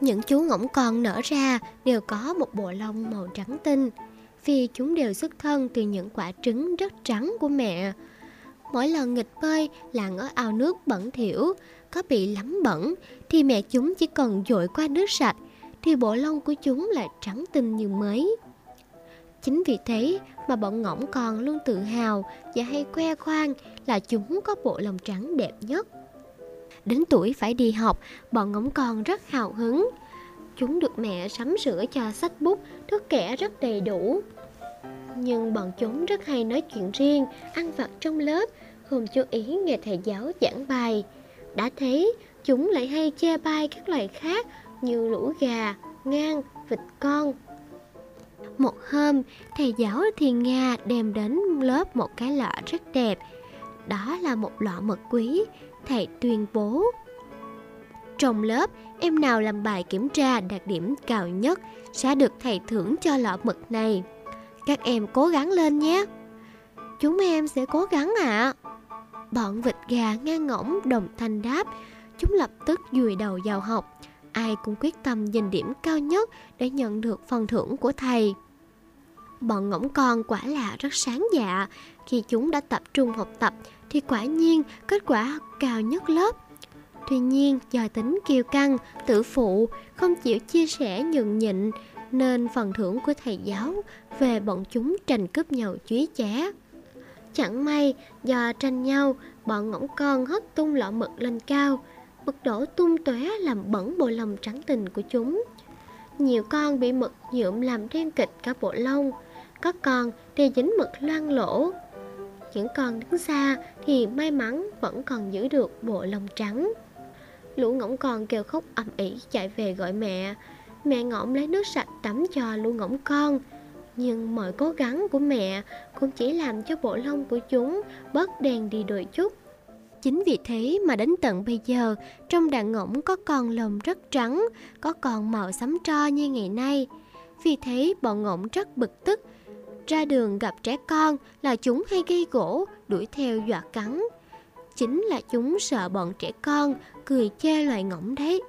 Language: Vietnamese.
Những chú ngỗng con nở ra đều có một bộ lông màu trắng tinh vì chúng đều xuất thân từ những quả trứng rất trắng của mẹ. Mỗi lần nghịch bơi lặn ở ao nước bẩn thỉu, có bị lắm bẩn thì mẹ chúng chỉ cần dội qua nước sạch thì bộ lông của chúng lại trắng tinh như mới. Chính vì thế mà bọn ngỗng con luôn tự hào và hay khoe khoang là chúng có bộ lông trắng đẹp nhất. Đến tuổi phải đi học, bọn ngỗng con rất hào hứng. Chúng được mẹ sắm sửa cho sách bút, thức kẻ rất đầy đủ. Nhưng bọn chúng rất hay nói chuyện riêng, ăn vặt trong lớp, không chú ý nghe thầy giáo giảng bài. Đã thế, chúng lại hay che bai các loài khác như lũ gà, ngan, vịt con. Một hôm, thầy giáo Thiên Nga đem đến lớp một cái lọ rất đẹp. Đó là một lọ mật quý, thầy tuyên bố. Trong lớp, em nào làm bài kiểm tra đạt điểm cao nhất sẽ được thầy thưởng cho lọ mật này. Các em cố gắng lên nhé. Chúng em sẽ cố gắng ạ. À. Bọn vịt gà ngang ngỗng đồng thanh đáp, chúng lập tức dùi đầu vào học. Ai cũng quyết tâm giành điểm cao nhất để nhận được phần thưởng của thầy. Bọn ngỗng con quả là rất sáng dạ, khi chúng đã tập trung học tập thì quả nhiên kết quả cao nhất lớp. Tuy nhiên do tính kiêu căng, tự phụ, không chịu chia sẻ nhường nhịn nên phần thưởng của thầy giáo về bọn chúng tranh cướp nhau chúy chá. Chẳng may do tranh nhau, bọn ngỗng con hất tung lọ mực lên cao, mực đổ tung tóe làm bẩn bộ lông trắng tình của chúng. Nhiều con bị mực nhuộm làm đen kịch cả bộ lông, có con thì dính mực loang lỗ. Những con đứng xa thì may mắn vẫn còn giữ được bộ lông trắng. Lũ ngỗng con kêu khóc ầm ĩ chạy về gọi mẹ. Mẹ ngỗng lấy nước sạch tắm cho lũ ngỗng con. Nhưng mọi cố gắng của mẹ cũng chỉ làm cho bộ lông của chúng bớt đen đi đôi chút. Chính vì thế mà đến tận bây giờ, trong đàn ngỗng có con lông rất trắng, có con màu xám tro như ngày nay. Vì thế bọn ngỗng rất bực tức. Ra đường gặp trẻ con là chúng hay gây gỗ, đuổi theo dọa cắn. Chính là chúng sợ bọn trẻ con cười chê loài ngỗng đấy.